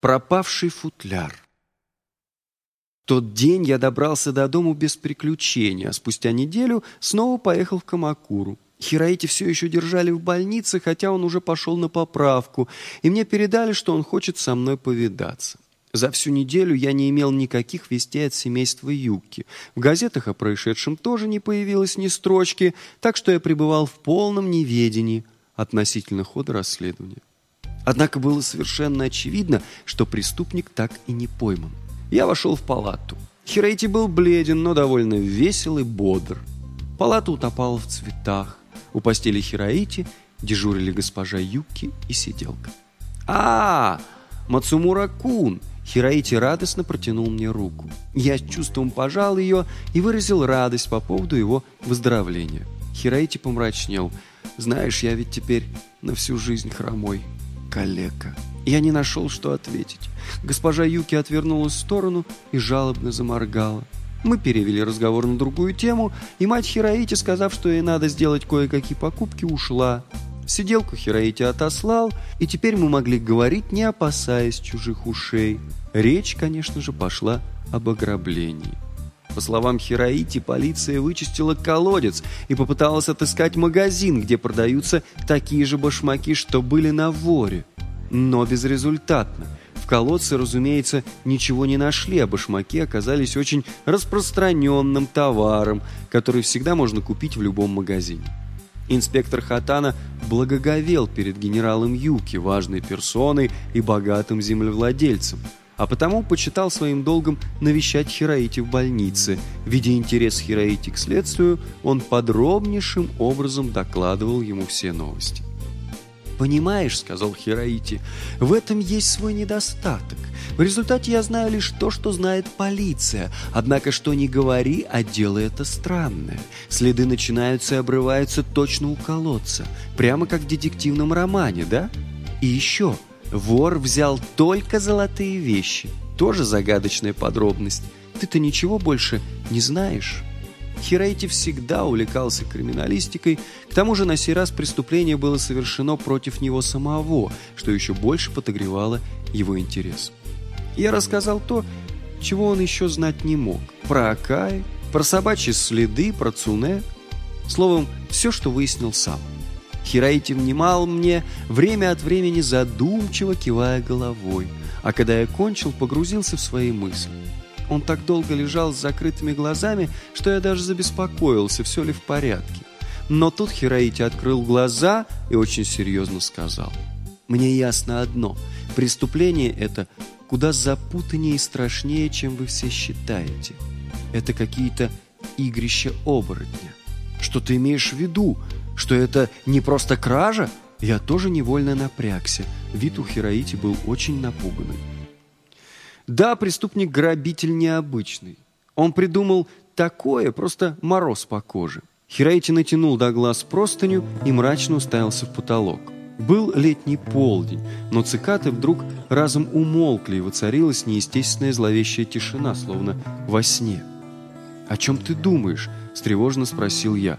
Пропавший футляр. Тот день я добрался до дому без приключений, а спустя неделю снова поехал в Камакуру. Хираити все еще держали в больнице, хотя он уже пошел на поправку, и мне передали, что он хочет со мной повидаться. За всю неделю я не имел никаких вестей от семейства Юки. В газетах о происшедшем тоже не появилось ни строчки, так что я пребывал в полном неведении относительно хода расследования. Однако было совершенно очевидно, что преступник так и не пойман. Я вошел в палату. Хирейти был бледен, но довольно весел и бодр. Палата утопала в цветах. У постели Хираити дежурили госпожа Юки и сиделка. «А, Мацумура-кун!» Хираити радостно протянул мне руку. Я с чувством пожал ее и выразил радость по поводу его выздоровления. Хираити помрачнел. «Знаешь, я ведь теперь на всю жизнь хромой» калека. Я не нашел, что ответить. Госпожа Юки отвернулась в сторону и жалобно заморгала. Мы перевели разговор на другую тему, и мать Хираити, сказав, что ей надо сделать кое-какие покупки, ушла. Сиделку Хираити отослал, и теперь мы могли говорить, не опасаясь чужих ушей. Речь, конечно же, пошла об ограблении. По словам Хираити, полиция вычистила колодец и попыталась отыскать магазин, где продаются такие же башмаки, что были на воре. Но безрезультатно. В колодце, разумеется, ничего не нашли, а башмаки оказались очень распространенным товаром, который всегда можно купить в любом магазине. Инспектор Хатана благоговел перед генералом Юки, важной персоной и богатым землевладельцем – а потому почитал своим долгом навещать Хираити в больнице. Видя интерес Хираити к следствию, он подробнейшим образом докладывал ему все новости. «Понимаешь, — сказал Хираити, — в этом есть свой недостаток. В результате я знаю лишь то, что знает полиция. Однако, что не говори, а дело это странное. Следы начинаются и обрываются точно у колодца. Прямо как в детективном романе, да? И еще, Вор взял только золотые вещи. Тоже загадочная подробность. Ты-то ничего больше не знаешь. Хирейти всегда увлекался криминалистикой, к тому же на сей раз преступление было совершено против него самого, что еще больше подогревало его интерес. Я рассказал то, чего он еще знать не мог. Про Акаи, про собачьи следы, про Цуне. Словом, все, что выяснил сам. Хираити внимал мне, время от времени задумчиво кивая головой, а когда я кончил, погрузился в свои мысли. Он так долго лежал с закрытыми глазами, что я даже забеспокоился, все ли в порядке. Но тут Хираити открыл глаза и очень серьезно сказал. «Мне ясно одно. Преступление это куда запутаннее и страшнее, чем вы все считаете. Это какие-то игрища оборотня. Что ты имеешь в виду?» Что это не просто кража, я тоже невольно напрягся. Вид у Хираити был очень напуганный. Да, преступник-грабитель необычный. Он придумал такое, просто мороз по коже. Хираити натянул до глаз простыню и мрачно уставился в потолок. Был летний полдень, но цикаты вдруг разом умолкли, и воцарилась неестественная зловещая тишина, словно во сне. «О чем ты думаешь?» – встревожно спросил я.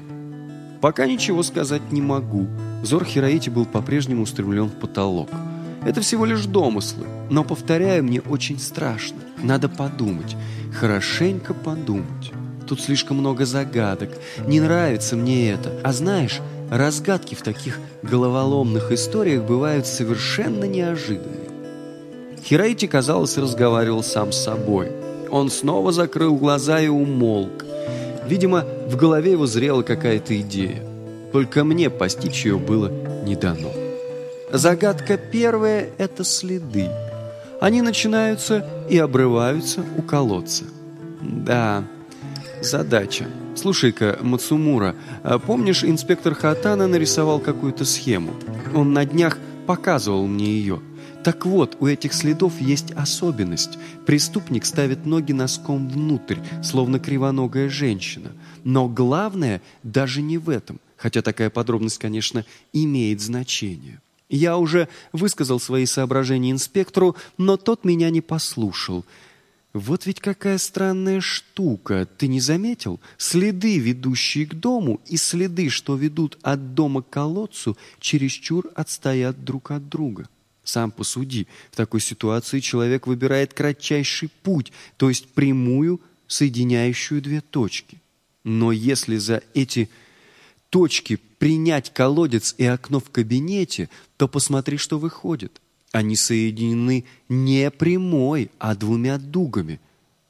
Пока ничего сказать не могу. Взор Хираити был по-прежнему устремлен в потолок. Это всего лишь домыслы, но, повторяю, мне очень страшно. Надо подумать, хорошенько подумать. Тут слишком много загадок, не нравится мне это. А знаешь, разгадки в таких головоломных историях бывают совершенно неожиданные. Хираити, казалось, разговаривал сам с собой. Он снова закрыл глаза и умолк. Видимо, в голове его зрела какая-то идея. Только мне постичь ее было не дано. Загадка первая – это следы. Они начинаются и обрываются у колодца. Да, задача. Слушай-ка, Мацумура, а помнишь, инспектор Хатана нарисовал какую-то схему? Он на днях показывал мне ее – так вот, у этих следов есть особенность. Преступник ставит ноги носком внутрь, словно кривоногая женщина. Но главное даже не в этом, хотя такая подробность, конечно, имеет значение. Я уже высказал свои соображения инспектору, но тот меня не послушал. Вот ведь какая странная штука, ты не заметил? Следы, ведущие к дому, и следы, что ведут от дома к колодцу, чересчур отстоят друг от друга. Сам посуди, в такой ситуации человек выбирает кратчайший путь, то есть прямую, соединяющую две точки. Но если за эти точки принять колодец и окно в кабинете, то посмотри, что выходит. Они соединены не прямой, а двумя дугами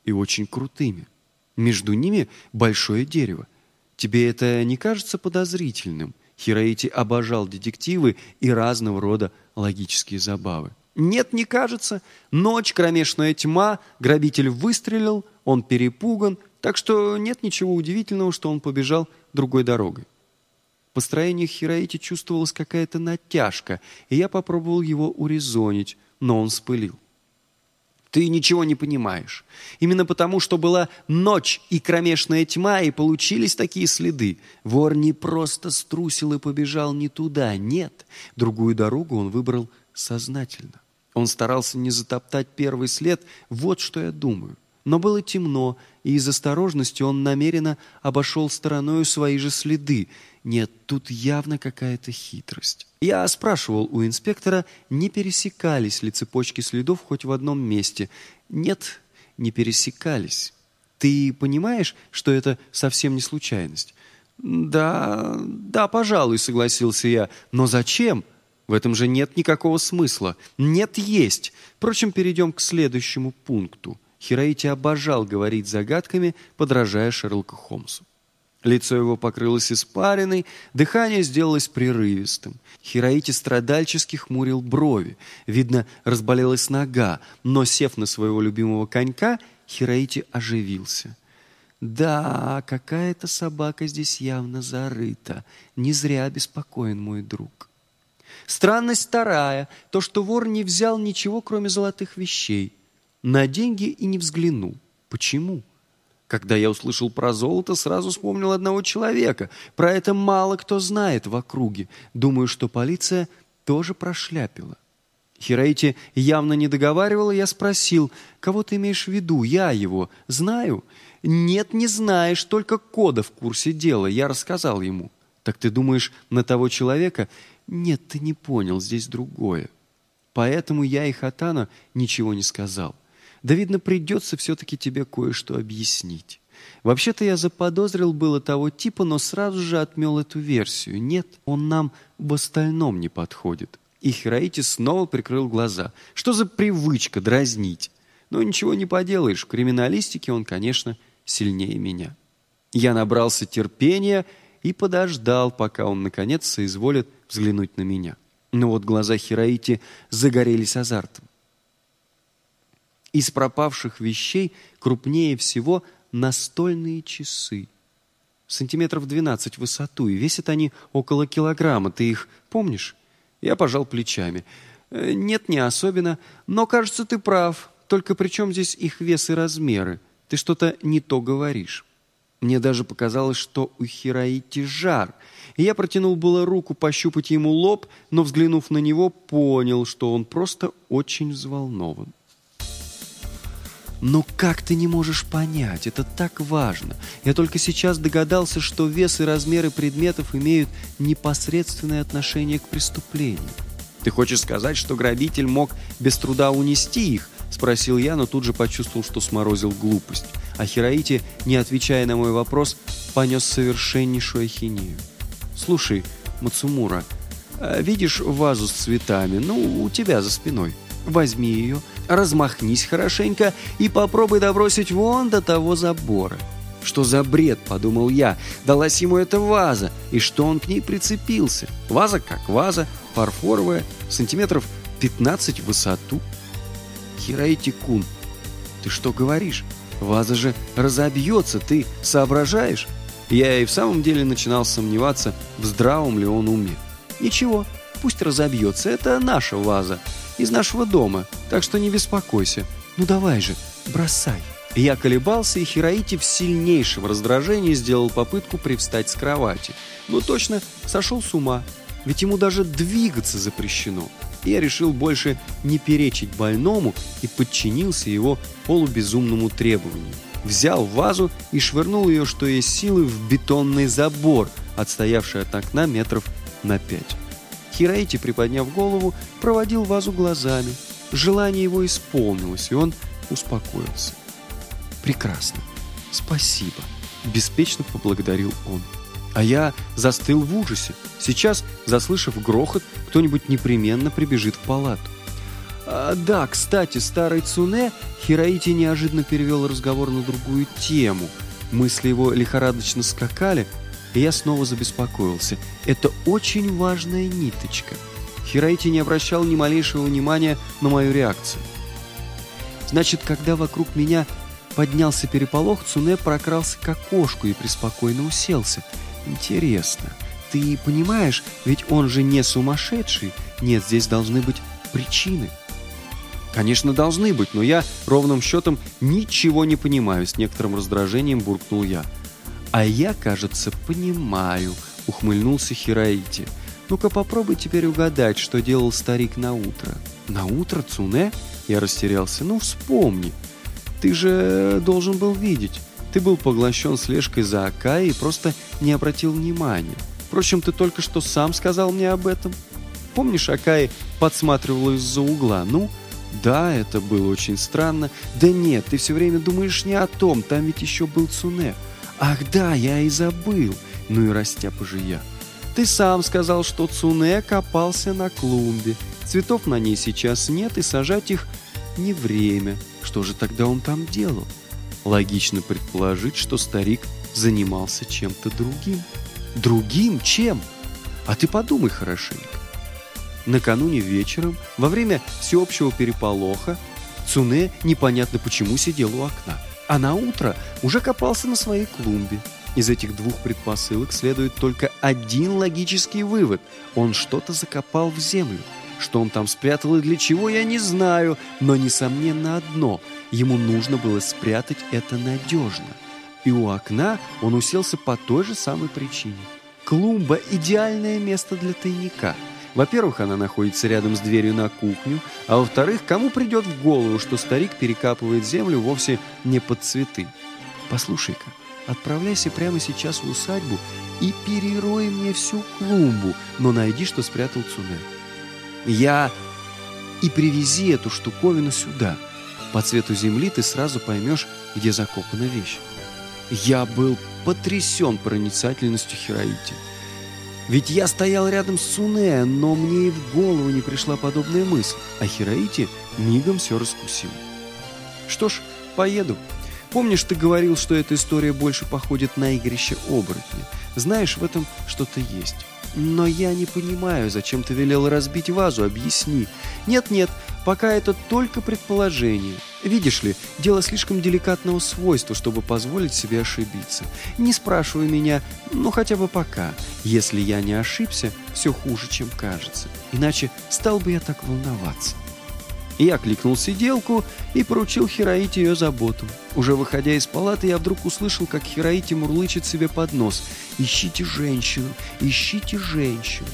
и очень крутыми. Между ними большое дерево. Тебе это не кажется подозрительным? Хироити обожал детективы и разного рода логические забавы. Нет, не кажется. Ночь, кромешная тьма, грабитель выстрелил, он перепуган, так что нет ничего удивительного, что он побежал другой дорогой. В построениях Хироити чувствовалась какая-то натяжка, и я попробовал его урезонить, но он спылил. Ты ничего не понимаешь. Именно потому, что была ночь и кромешная тьма, и получились такие следы. Вор не просто струсил и побежал не туда, нет. Другую дорогу он выбрал сознательно. Он старался не затоптать первый след, вот что я думаю. Но было темно, и из осторожности он намеренно обошел стороною свои же следы. Нет, тут явно какая-то хитрость. Я спрашивал у инспектора, не пересекались ли цепочки следов хоть в одном месте. Нет, не пересекались. Ты понимаешь, что это совсем не случайность? Да, да, пожалуй, согласился я. Но зачем? В этом же нет никакого смысла. Нет, есть. Впрочем, перейдем к следующему пункту. Хироити обожал говорить загадками, подражая Шерлоку Холмсу. Лицо его покрылось испариной, дыхание сделалось прерывистым. Хироити страдальчески хмурил брови. Видно, разболелась нога, но, сев на своего любимого конька, Хироити оживился. «Да, какая-то собака здесь явно зарыта. Не зря беспокоен мой друг». Странность вторая, то, что вор не взял ничего, кроме золотых вещей. На деньги и не взглянул. Почему? Когда я услышал про золото, сразу вспомнил одного человека. Про это мало кто знает в округе. Думаю, что полиция тоже прошляпила. Хираити явно не договаривала, я спросил, кого ты имеешь в виду? Я его знаю? Нет, не знаешь, только кода в курсе дела. Я рассказал ему. Так ты думаешь на того человека? Нет, ты не понял, здесь другое. Поэтому я и Хатана ничего не сказал. Да, видно, придется все-таки тебе кое-что объяснить. Вообще-то я заподозрил было того типа, но сразу же отмел эту версию. Нет, он нам в остальном не подходит. И Хираити снова прикрыл глаза. Что за привычка дразнить? Но ничего не поделаешь, в криминалистике он, конечно, сильнее меня. Я набрался терпения и подождал, пока он, наконец, соизволит взглянуть на меня. Но вот глаза Хираити загорелись азартом. Из пропавших вещей крупнее всего настольные часы. Сантиметров 12 в высоту, и весят они около килограмма. Ты их помнишь? Я пожал плечами. «Э, нет, не особенно, но, кажется, ты прав. Только при чем здесь их вес и размеры? Ты что-то не то говоришь. Мне даже показалось, что у Хираити жар. И я протянул было руку пощупать ему лоб, но, взглянув на него, понял, что он просто очень взволнован. Но как ты не можешь понять? Это так важно. Я только сейчас догадался, что вес и размеры предметов имеют непосредственное отношение к преступлению. Ты хочешь сказать, что грабитель мог без труда унести их? Спросил я, но тут же почувствовал, что сморозил глупость. А Хираити, не отвечая на мой вопрос, понес совершеннейшую ахинею. «Слушай, Мацумура, а видишь вазу с цветами? Ну, у тебя за спиной. Возьми ее, размахнись хорошенько и попробуй добросить вон до того забора. Что за бред, подумал я, далась ему эта ваза, и что он к ней прицепился. Ваза как ваза, фарфоровая, сантиметров 15 в высоту. Хираити-кун, ты что говоришь? Ваза же разобьется, ты соображаешь? Я и в самом деле начинал сомневаться, в здравом ли он уме. Ничего, пусть разобьется, это наша ваза из нашего дома, так что не беспокойся. Ну давай же, бросай». Я колебался, и Хираити в сильнейшем раздражении сделал попытку привстать с кровати. Но точно сошел с ума, ведь ему даже двигаться запрещено. Я решил больше не перечить больному и подчинился его полубезумному требованию. Взял вазу и швырнул ее, что есть силы, в бетонный забор, отстоявший от окна метров на пять. Хираити, приподняв голову, проводил вазу глазами. Желание его исполнилось, и он успокоился. «Прекрасно. Спасибо», — беспечно поблагодарил он. А я застыл в ужасе. Сейчас, заслышав грохот, кто-нибудь непременно прибежит в палату. А, да, кстати, старый Цуне Хираити неожиданно перевел разговор на другую тему. Мысли его лихорадочно скакали, и я снова забеспокоился. Это очень важная ниточка. Хираити не обращал ни малейшего внимания на мою реакцию. Значит, когда вокруг меня поднялся переполох, Цуне прокрался к окошку и преспокойно уселся — Интересно, ты понимаешь, ведь он же не сумасшедший. Нет, здесь должны быть причины. Конечно, должны быть, но я ровным счетом ничего не понимаю, с некоторым раздражением буркнул я. А я, кажется, понимаю, ухмыльнулся Хираити. Ну-ка попробуй теперь угадать, что делал старик на утро. На утро, Цуне? Я растерялся. Ну, вспомни. Ты же должен был видеть. Ты был поглощен слежкой за Акаей и просто не обратил внимания. Впрочем, ты только что сам сказал мне об этом. Помнишь, Акай подсматривала из-за угла? Ну, да, это было очень странно. Да нет, ты все время думаешь не о том, там ведь еще был Цуне. Ах да, я и забыл. Ну и растяпа же я. Ты сам сказал, что Цуне копался на клумбе. Цветов на ней сейчас нет, и сажать их не время. Что же тогда он там делал? Логично предположить, что старик занимался чем-то другим. Другим чем? А ты подумай хорошенько. Накануне вечером, во время всеобщего переполоха, Цуне непонятно почему сидел у окна, а на утро уже копался на своей клумбе. Из этих двух предпосылок следует только один логический вывод. Он что-то закопал в землю. Что он там спрятал и для чего, я не знаю, но несомненно одно – ему нужно было спрятать это надежно. И у окна он уселся по той же самой причине. Клумба – идеальное место для тайника. Во-первых, она находится рядом с дверью на кухню, а во-вторых, кому придет в голову, что старик перекапывает землю вовсе не под цветы? Послушай-ка, отправляйся прямо сейчас в усадьбу и перерой мне всю клумбу, но найди, что спрятал Цуне. Я... И привези эту штуковину сюда. По цвету земли ты сразу поймешь, где закопана вещь. Я был потрясен проницательностью Хираити. Ведь я стоял рядом с Суне, но мне и в голову не пришла подобная мысль, а Хираити мигом все раскусил. Что ж, поеду. Помнишь, ты говорил, что эта история больше походит на игрище оборотня? Знаешь, в этом что-то есть. Но я не понимаю, зачем ты велел разбить вазу, объясни. Нет-нет, пока это только предположение. Видишь ли, дело слишком деликатного свойства, чтобы позволить себе ошибиться. Не спрашивай меня, ну хотя бы пока. Если я не ошибся, все хуже, чем кажется. Иначе стал бы я так волноваться. Я кликнул сиделку и поручил Хираите ее заботу. Уже выходя из палаты, я вдруг услышал, как Хираити мурлычет себе под нос. «Ищите женщину! Ищите женщину!»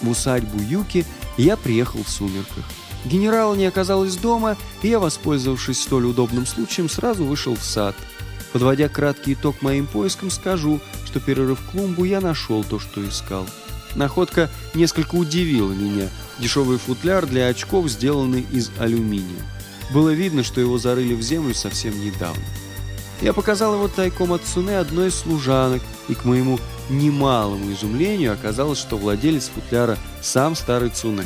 В усадьбу Юки я приехал в сумерках. Генерала не оказалось дома, и я, воспользовавшись столь удобным случаем, сразу вышел в сад. Подводя краткий итог моим поискам, скажу, что перерыв клумбу я нашел то, что искал. Находка несколько удивила меня. Дешевый футляр для очков, сделанный из алюминия. Было видно, что его зарыли в землю совсем недавно. Я показал его тайком от Цуне одной из служанок, и к моему немалому изумлению оказалось, что владелец футляра сам старый Цуне.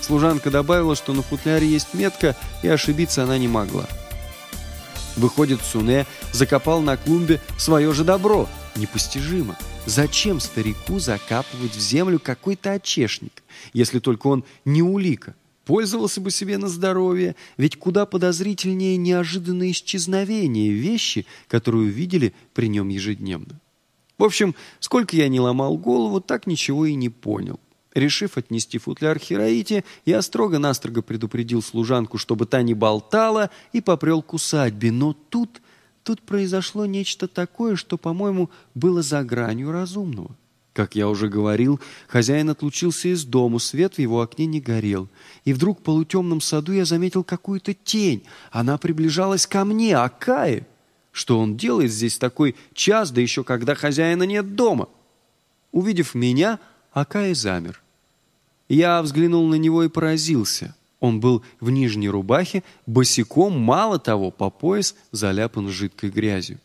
Служанка добавила, что на футляре есть метка, и ошибиться она не могла. Выходит, Цуне закопал на клумбе свое же добро. Непостижимо. Зачем старику закапывать в землю какой-то очешник, если только он не улика? Пользовался бы себе на здоровье, ведь куда подозрительнее неожиданное исчезновение вещи, которую видели при нем ежедневно. В общем, сколько я не ломал голову, так ничего и не понял. Решив отнести футляр Хираите, я строго-настрого предупредил служанку, чтобы та не болтала, и попрел к усадьбе. Но тут Тут произошло нечто такое, что, по-моему, было за гранью разумного. Как я уже говорил, хозяин отлучился из дому, свет в его окне не горел. И вдруг в полутемном саду я заметил какую-то тень. Она приближалась ко мне, а Кае... Что он делает здесь такой час, да еще когда хозяина нет дома? Увидев меня, Акай замер. Я взглянул на него и поразился. Он был в нижней рубахе, босиком, мало того, по пояс заляпан жидкой грязью.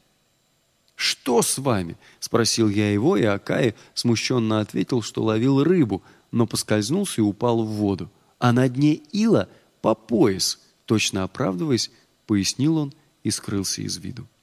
«Что с вами?» — спросил я его, и Акаи смущенно ответил, что ловил рыбу, но поскользнулся и упал в воду. А на дне ила по пояс, точно оправдываясь, пояснил он и скрылся из виду.